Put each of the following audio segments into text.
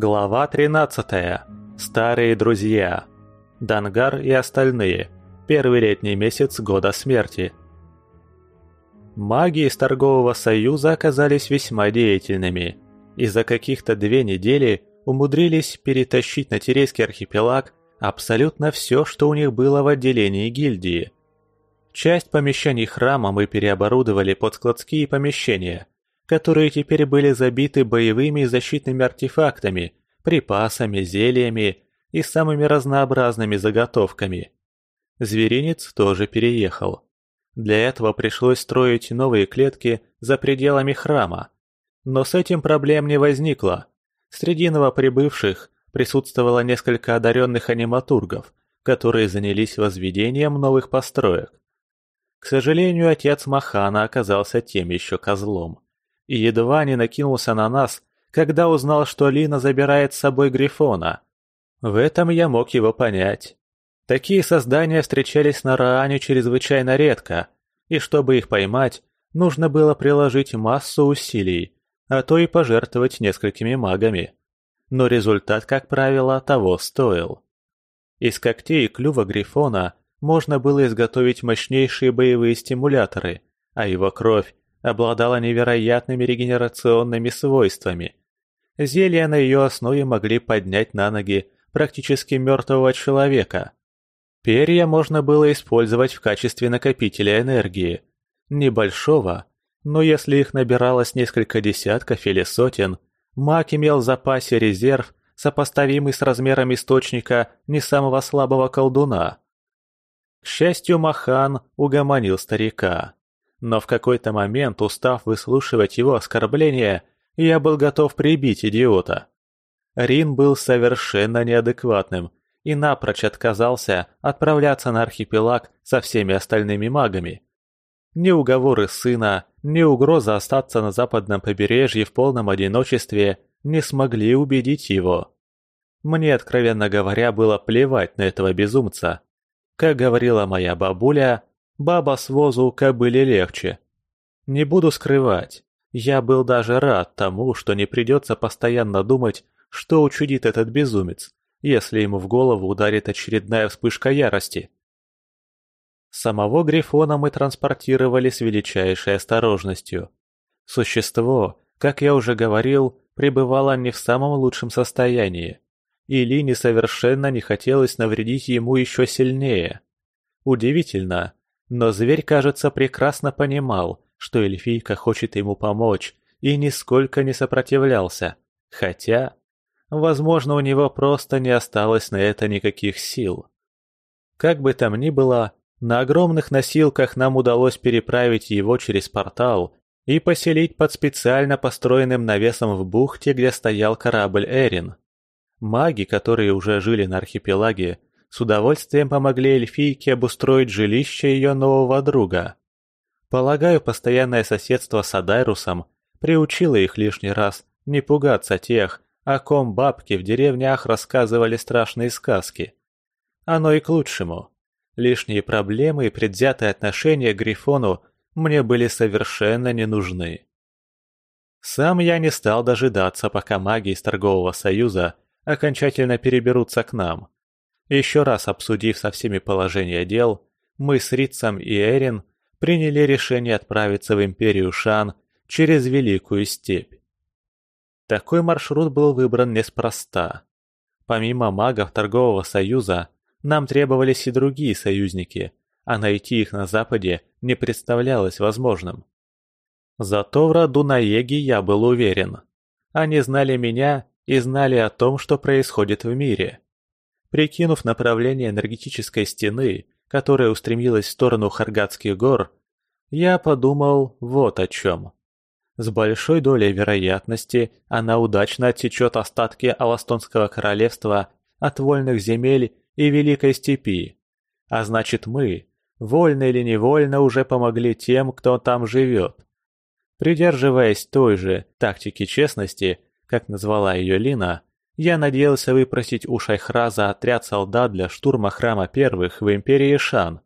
Глава 13. Старые друзья. Дангар и остальные. Первый летний месяц года смерти. Маги из торгового союза оказались весьма деятельными и за каких-то две недели умудрились перетащить на Терейский архипелаг абсолютно все, что у них было в отделении гильдии. Часть помещений храма мы переоборудовали под складские помещения – которые теперь были забиты боевыми и защитными артефактами, припасами, зельями и самыми разнообразными заготовками. Зверинец тоже переехал. Для этого пришлось строить новые клетки за пределами храма. Но с этим проблем не возникло. Среди новоприбывших присутствовало несколько одаренных аниматургов, которые занялись возведением новых построек. К сожалению, отец Махана оказался тем еще козлом и едва не накинулся на нас, когда узнал, что Лина забирает с собой Грифона. В этом я мог его понять. Такие создания встречались на Раане чрезвычайно редко, и чтобы их поймать, нужно было приложить массу усилий, а то и пожертвовать несколькими магами. Но результат, как правило, того стоил. Из когтей и клюва Грифона можно было изготовить мощнейшие боевые стимуляторы, а его кровь обладала невероятными регенерационными свойствами. Зелья на ее основе могли поднять на ноги практически мертвого человека. Перья можно было использовать в качестве накопителя энергии. Небольшого, но если их набиралось несколько десятков или сотен, маг имел в запасе резерв, сопоставимый с размером источника не самого слабого колдуна. К счастью, Махан угомонил старика. Но в какой-то момент, устав выслушивать его оскорбления, я был готов прибить идиота. Рин был совершенно неадекватным и напрочь отказался отправляться на архипелаг со всеми остальными магами. Ни уговоры сына, ни угроза остаться на западном побережье в полном одиночестве не смогли убедить его. Мне, откровенно говоря, было плевать на этого безумца. Как говорила моя бабуля, Баба с возу кобыле легче. Не буду скрывать, я был даже рад тому, что не придется постоянно думать, что учудит этот безумец, если ему в голову ударит очередная вспышка ярости. Самого Грифона мы транспортировали с величайшей осторожностью. Существо, как я уже говорил, пребывало не в самом лучшем состоянии, и Лине совершенно не хотелось навредить ему еще сильнее. Удивительно, но зверь, кажется, прекрасно понимал, что эльфийка хочет ему помочь, и нисколько не сопротивлялся. Хотя, возможно, у него просто не осталось на это никаких сил. Как бы там ни было, на огромных носилках нам удалось переправить его через портал и поселить под специально построенным навесом в бухте, где стоял корабль Эрин. Маги, которые уже жили на архипелаге, с удовольствием помогли эльфийке обустроить жилище ее нового друга. Полагаю, постоянное соседство с Адайрусом приучило их лишний раз не пугаться тех, о ком бабки в деревнях рассказывали страшные сказки. Оно и к лучшему. Лишние проблемы и предвзятые отношения к Грифону мне были совершенно не нужны. Сам я не стал дожидаться, пока маги из торгового союза окончательно переберутся к нам. Еще раз обсудив со всеми положение дел, мы с Рицем и Эрин приняли решение отправиться в Империю Шан через Великую Степь. Такой маршрут был выбран неспроста. Помимо магов Торгового Союза, нам требовались и другие союзники, а найти их на Западе не представлялось возможным. Зато в роду Наеги я был уверен. Они знали меня и знали о том, что происходит в мире. Прикинув направление энергетической стены, которая устремилась в сторону Харгатских гор, я подумал вот о чем. С большой долей вероятности она удачно отсечет остатки Аластонского королевства от вольных земель и Великой Степи. А значит мы, вольно или невольно, уже помогли тем, кто там живет. Придерживаясь той же тактики честности, как назвала ее Лина, я надеялся выпросить у Шайхраза отряд солдат для штурма храма первых в Империи Шан.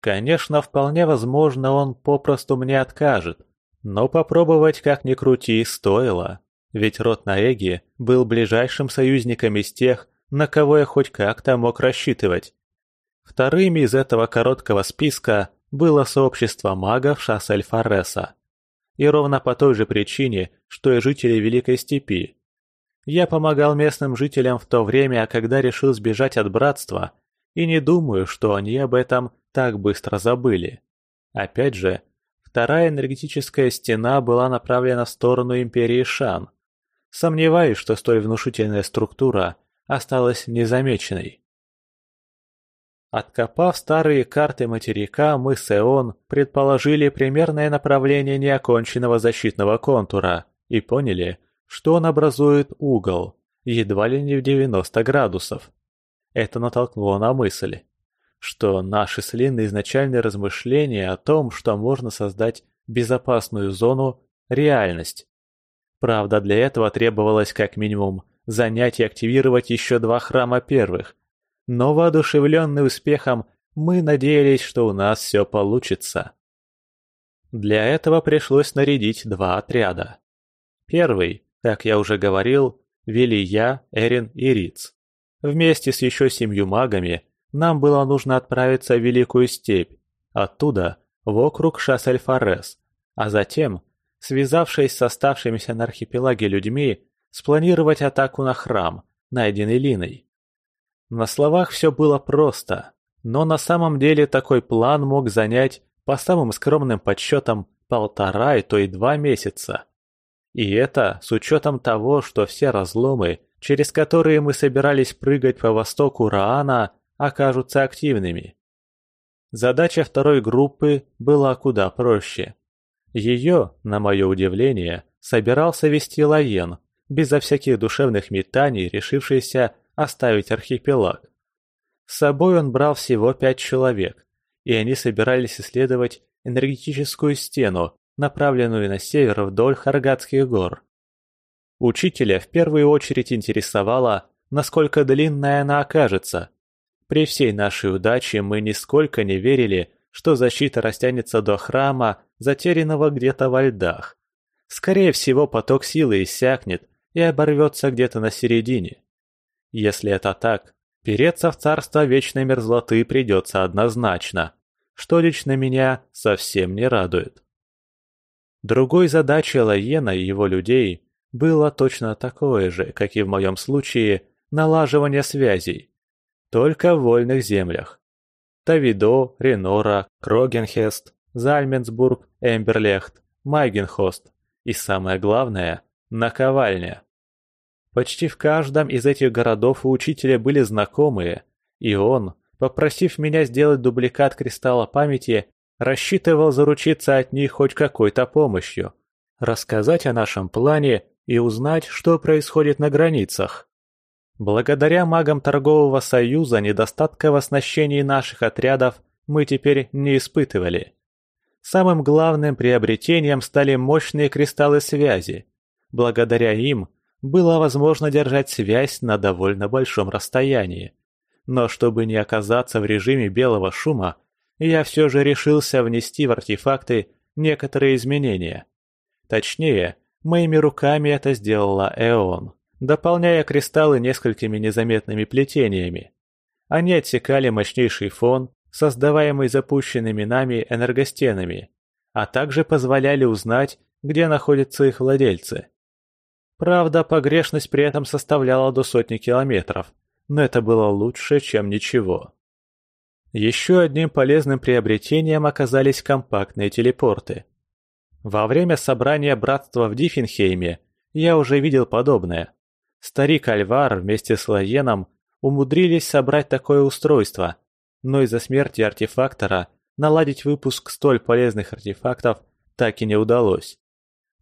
Конечно, вполне возможно, он попросту мне откажет, но попробовать как ни крути стоило. Ведь род Наэги был ближайшим союзником из тех, на кого я хоть как-то мог рассчитывать. Вторыми из этого короткого списка было сообщество магов Шассель-Фареса. И ровно по той же причине, что и жители Великой Степи. Я помогал местным жителям в то время, когда решил сбежать от братства, и не думаю, что они об этом так быстро забыли. Опять же, вторая энергетическая стена была направлена в сторону Империи Шан. Сомневаюсь, что столь внушительная структура осталась незамеченной. Откопав старые карты материка, мы с Эон предположили примерное направление неоконченного защитного контура и поняли, что он образует угол, едва ли не в 90 градусов. Это натолкнуло на мысль, что наши с Линой изначальные размышления о том, что можно создать безопасную зону – реальность. Правда, для этого требовалось как минимум занять и активировать еще два храма первых. Но воодушевленный успехом, мы надеялись, что у нас все получится. Для этого пришлось нарядить два отряда. Первый, как я уже говорил, вели я, Эрин и Риц. Вместе с еще семью магами нам было нужно отправиться в Великую Степь, оттуда в округ Шассель-Форес, а затем, связавшись с оставшимися на архипелаге людьми, спланировать атаку на храм, найденный Линой. На словах все было просто, но на самом деле такой план мог занять, по самым скромным подсчетам, полтора и то и два месяца. И это с учетом того, что все разломы, через которые мы собирались прыгать по востоку Раана, окажутся активными. Задача второй группы была куда проще. Ее, на мое удивление, собирался вести Лаен, безо всяких душевных метаний, решившийся оставить архипелаг. С собой он брал всего пять человек, и они собирались исследовать энергетическую стену, направленную на север вдоль Харгатских гор. Учителя в первую очередь интересовало, насколько длинная она окажется. При всей нашей удаче мы нисколько не верили, что защита растянется до храма, затерянного где-то во льдах. Скорее всего, поток силы иссякнет, и оборвется где-то на середине. Если это так, переться в царство вечной мерзлоты придется однозначно, что лично меня совсем не радует. Другой задачей Лаена и его людей было точно такое же, как и в моем случае, налаживание связей. Только в вольных землях. Тавидо, Ренора, Крогенхест, Зальменсбург, Эмберлехт, Майгенхост и самое главное наковальня. Почти в каждом из этих городов у учителя были знакомые, и он, попросив меня сделать дубликат кристалла памяти, рассчитывал заручиться от них хоть какой-то помощью, рассказать о нашем плане и узнать, что происходит на границах. Благодаря магам торгового союза недостатка в оснащении наших отрядов мы теперь не испытывали. Самым главным приобретением стали мощные кристаллы связи, Благодаря им было возможно держать связь на довольно большом расстоянии. Но чтобы не оказаться в режиме белого шума, я все же решился внести в артефакты некоторые изменения. Точнее, моими руками это сделала Эон, дополняя кристаллы несколькими незаметными плетениями. Они отсекали мощнейший фон, создаваемый запущенными нами энергостенами, а также позволяли узнать, где находятся их владельцы. Правда, погрешность при этом составляла до сотни километров, но это было лучше, чем ничего. Еще одним полезным приобретением оказались компактные телепорты. Во время собрания братства в Диффенхейме я уже видел подобное. Старик Альвар вместе с Лаеном умудрились собрать такое устройство, но из-за смерти артефактора наладить выпуск столь полезных артефактов так и не удалось.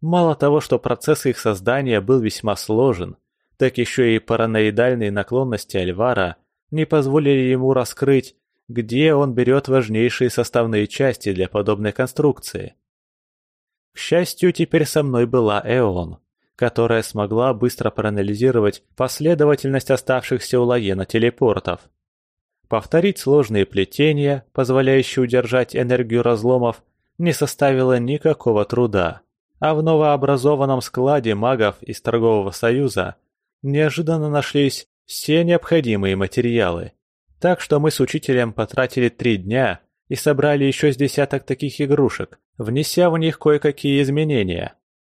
Мало того, что процесс их создания был весьма сложен, так еще и параноидальные наклонности Альвара не позволили ему раскрыть, где он берет важнейшие составные части для подобной конструкции. К счастью, теперь со мной была Эон, которая смогла быстро проанализировать последовательность оставшихся у Лаена телепортов. Повторить сложные плетения, позволяющие удержать энергию разломов, не составило никакого труда а в новообразованном складе магов из торгового союза неожиданно нашлись все необходимые материалы. Так что мы с учителем потратили три дня и собрали еще с десяток таких игрушек, внеся в них кое-какие изменения,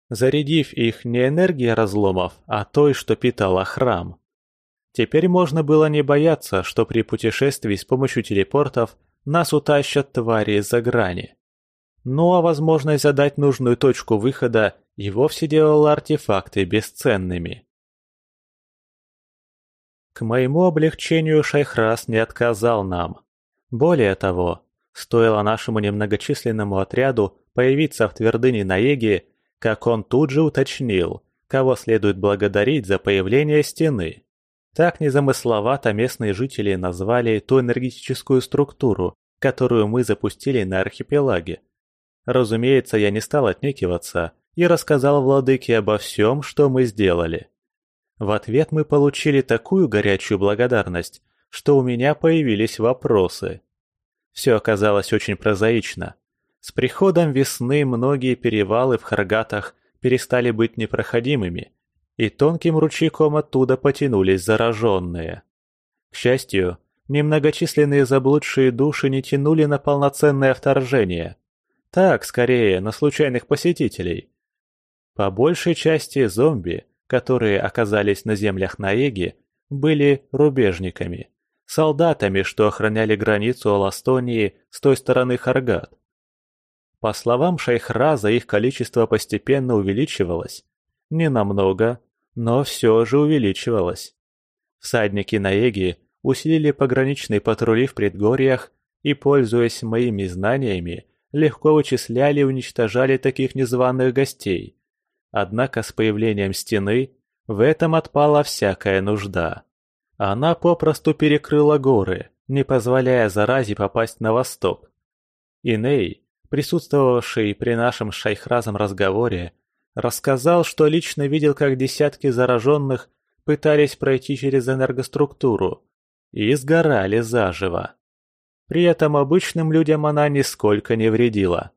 зарядив их не энергией разломов, а той, что питала храм. Теперь можно было не бояться, что при путешествии с помощью телепортов нас утащат твари из-за грани. Ну а возможность задать нужную точку выхода и вовсе делала артефакты бесценными. К моему облегчению Шайхрас не отказал нам. Более того, стоило нашему немногочисленному отряду появиться в твердыне Наеги, как он тут же уточнил, кого следует благодарить за появление стены. Так незамысловато местные жители назвали ту энергетическую структуру, которую мы запустили на архипелаге. Разумеется, я не стал отнекиваться и рассказал владыке обо всем, что мы сделали. В ответ мы получили такую горячую благодарность, что у меня появились вопросы. Все оказалось очень прозаично. С приходом весны многие перевалы в Харгатах перестали быть непроходимыми, и тонким ручейком оттуда потянулись зараженные. К счастью, немногочисленные заблудшие души не тянули на полноценное вторжение. Так, скорее, на случайных посетителей. По большей части зомби, которые оказались на землях Наеги, были рубежниками, солдатами, что охраняли границу Аластонии с той стороны Харгат. По словам Шейхраза, их количество постепенно увеличивалось, не намного, но все же увеличивалось. Всадники Наеги усилили пограничные патрули в предгорьях и, пользуясь моими знаниями, легко вычисляли и уничтожали таких незваных гостей. Однако с появлением стены в этом отпала всякая нужда. Она попросту перекрыла горы, не позволяя заразе попасть на восток. Иней, присутствовавший при нашем шайхразом разговоре, Рассказал, что лично видел, как десятки зараженных пытались пройти через энергоструктуру и сгорали заживо. При этом обычным людям она нисколько не вредила.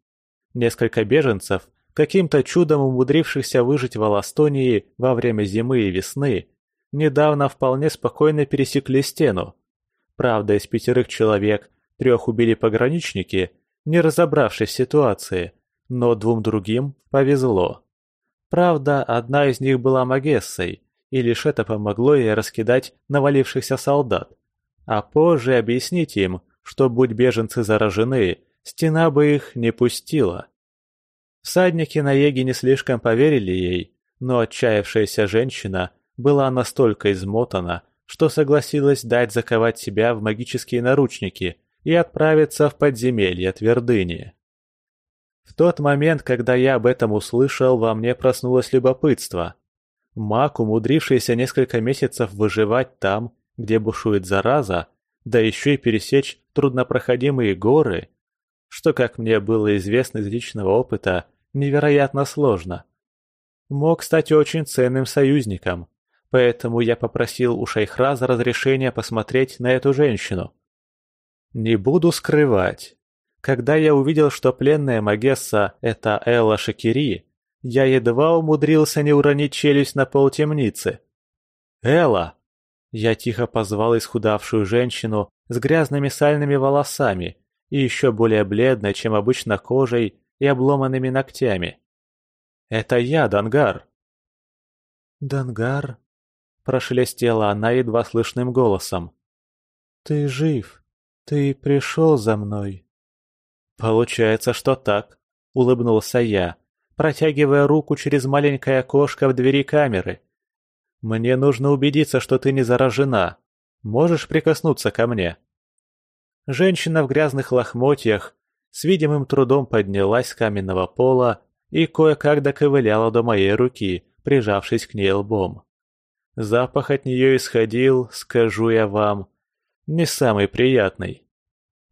Несколько беженцев, каким-то чудом умудрившихся выжить в Аластонии во время зимы и весны, недавно вполне спокойно пересекли стену. Правда, из пятерых человек трех убили пограничники, не разобравшись в ситуации, но двум другим повезло. Правда, одна из них была Магессой, и лишь это помогло ей раскидать навалившихся солдат. А позже объяснить им, что будь беженцы заражены, стена бы их не пустила. Всадники на Еге не слишком поверили ей, но отчаявшаяся женщина была настолько измотана, что согласилась дать заковать себя в магические наручники и отправиться в подземелье твердыни. В тот момент, когда я об этом услышал, во мне проснулось любопытство. Маг, умудрившийся несколько месяцев выживать там, где бушует зараза, да еще и пересечь труднопроходимые горы, что, как мне было известно из личного опыта, невероятно сложно. Мог стать очень ценным союзником, поэтому я попросил у Шейхраза разрешения посмотреть на эту женщину. Не буду скрывать, когда я увидел, что пленная Магесса — это Элла Шакири, я едва умудрился не уронить челюсть на пол темницы. «Элла!» Я тихо позвал исхудавшую женщину с грязными сальными волосами и еще более бледной, чем обычно кожей и обломанными ногтями. «Это я, Дангар!» «Дангар?» – прошелестела она едва слышным голосом. «Ты жив. Ты пришел за мной». «Получается, что так», — улыбнулся я, протягивая руку через маленькое окошко в двери камеры. «Мне нужно убедиться, что ты не заражена. Можешь прикоснуться ко мне?» Женщина в грязных лохмотьях с видимым трудом поднялась с каменного пола и кое-как доковыляла до моей руки, прижавшись к ней лбом. Запах от нее исходил, скажу я вам, не самый приятный.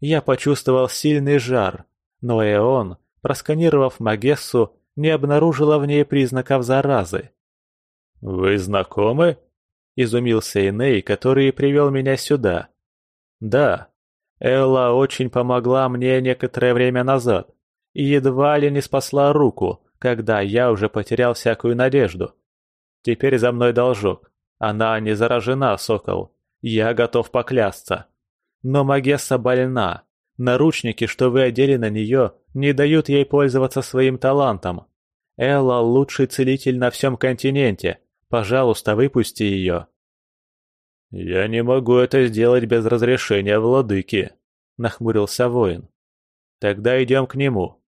Я почувствовал сильный жар, но Эон, просканировав Магессу, не обнаружила в ней признаков заразы. «Вы знакомы?» – изумился Иней, который привел меня сюда. «Да, Элла очень помогла мне некоторое время назад и едва ли не спасла руку, когда я уже потерял всякую надежду. Теперь за мной должок. Она не заражена, сокол. Я готов поклясться. Но Магесса больна. Наручники, что вы одели на нее, не дают ей пользоваться своим талантом. Элла – лучший целитель на всем континенте. Пожалуйста, выпусти ее. «Я не могу это сделать без разрешения владыки», – нахмурился воин. «Тогда идем к нему».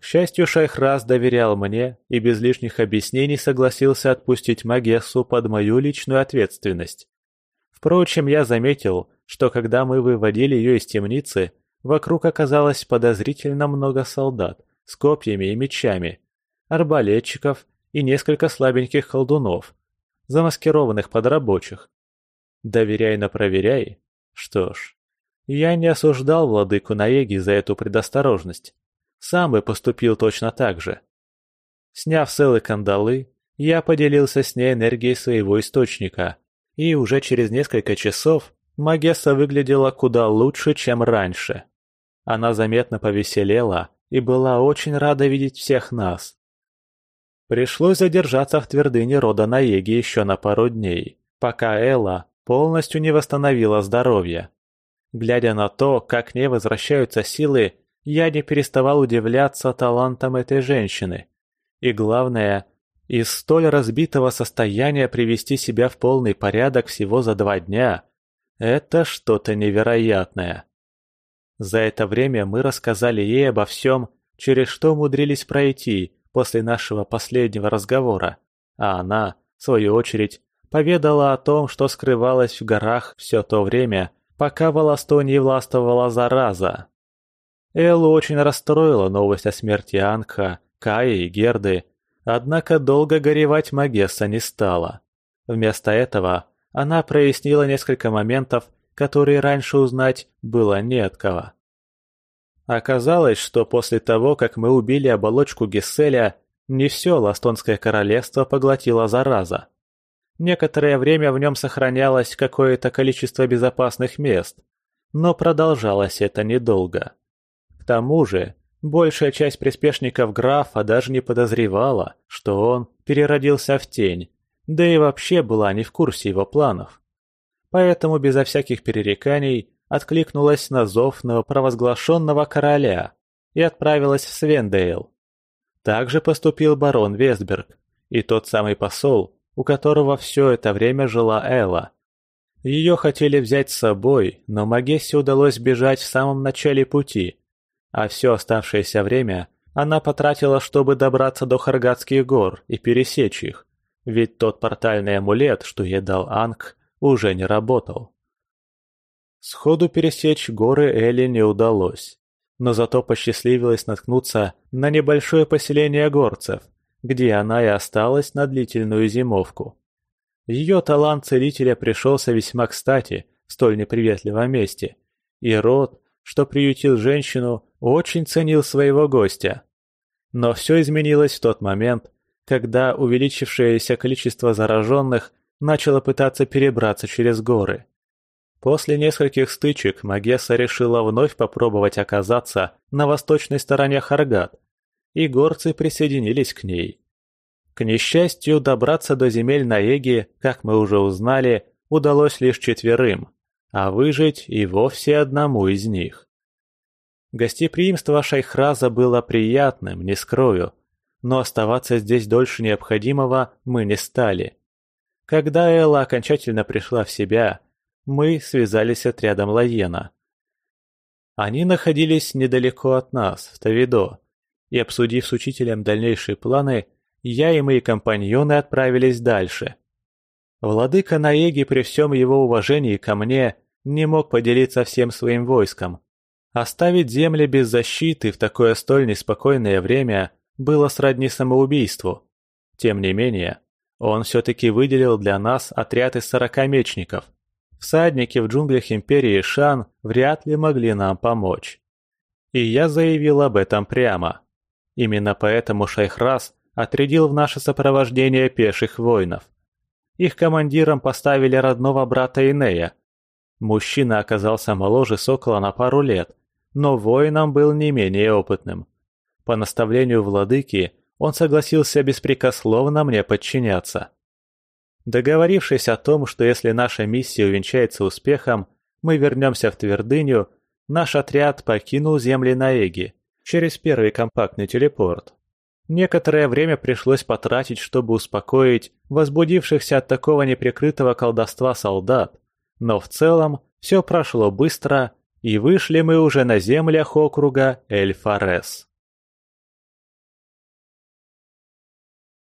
К счастью, Шайхраз доверял мне и без лишних объяснений согласился отпустить Магессу под мою личную ответственность. Впрочем, я заметил, что когда мы выводили ее из темницы, вокруг оказалось подозрительно много солдат с копьями и мечами, арбалетчиков и несколько слабеньких колдунов, замаскированных под рабочих. Доверяй на проверяй. Что ж, я не осуждал владыку Наеги за эту предосторожность. Сам бы поступил точно так же. Сняв целые кандалы, я поделился с ней энергией своего источника, и уже через несколько часов Магесса выглядела куда лучше, чем раньше. Она заметно повеселела и была очень рада видеть всех нас. Пришлось задержаться в твердыне рода Наеги еще на пару дней, пока Элла полностью не восстановила здоровье. Глядя на то, как к ней возвращаются силы, я не переставал удивляться талантам этой женщины. И главное, из столь разбитого состояния привести себя в полный порядок всего за два дня – это что-то невероятное. За это время мы рассказали ей обо всем, через что умудрились пройти, после нашего последнего разговора, а она, в свою очередь, поведала о том, что скрывалось в горах все то время, пока в Аластонии властвовала зараза. Эллу очень расстроила новость о смерти Анха, Каи и Герды, однако долго горевать Магесса не стала. Вместо этого она прояснила несколько моментов, которые раньше узнать было не от кого. Оказалось, что после того, как мы убили оболочку Гесселя, не все Ластонское королевство поглотила зараза. Некоторое время в нем сохранялось какое-то количество безопасных мест, но продолжалось это недолго. К тому же, большая часть приспешников графа даже не подозревала, что он переродился в тень, да и вообще была не в курсе его планов. Поэтому безо всяких перереканий откликнулась на зов провозглашенного короля и отправилась в Свендейл. Также поступил барон Вестберг и тот самый посол, у которого все это время жила Элла. Ее хотели взять с собой, но Магессе удалось бежать в самом начале пути, а все оставшееся время она потратила, чтобы добраться до Харгатских гор и пересечь их, ведь тот портальный амулет, что ей дал Анг, уже не работал. Сходу пересечь горы Элли не удалось, но зато посчастливилось наткнуться на небольшое поселение горцев, где она и осталась на длительную зимовку. Ее талант целителя пришелся весьма кстати в столь неприветливом месте, и род, что приютил женщину, очень ценил своего гостя. Но все изменилось в тот момент, когда увеличившееся количество зараженных начало пытаться перебраться через горы. После нескольких стычек Магесса решила вновь попробовать оказаться на восточной стороне Харгат, и горцы присоединились к ней. К несчастью, добраться до земель Наеги, как мы уже узнали, удалось лишь четверым, а выжить и вовсе одному из них. Гостеприимство Шайхраза было приятным, не скрою, но оставаться здесь дольше необходимого мы не стали. Когда Элла окончательно пришла в себя, мы связались с отрядом Лаена. Они находились недалеко от нас, в Тавидо, и, обсудив с учителем дальнейшие планы, я и мои компаньоны отправились дальше. Владыка Наеги при всем его уважении ко мне не мог поделиться всем своим войском. Оставить земли без защиты в такое столь неспокойное время было сродни самоубийству. Тем не менее, он все-таки выделил для нас отряд из сорока мечников, Всадники в джунглях Империи Шан вряд ли могли нам помочь. И я заявил об этом прямо. Именно поэтому Шайхрас отрядил в наше сопровождение пеших воинов. Их командиром поставили родного брата Инея. Мужчина оказался моложе Сокола на пару лет, но воином был не менее опытным. По наставлению владыки он согласился беспрекословно мне подчиняться. Договорившись о том, что если наша миссия увенчается успехом, мы вернемся в Твердыню, наш отряд покинул земли Наэги через первый компактный телепорт. Некоторое время пришлось потратить, чтобы успокоить возбудившихся от такого неприкрытого колдовства солдат, но в целом все прошло быстро, и вышли мы уже на землях округа Эльфарес.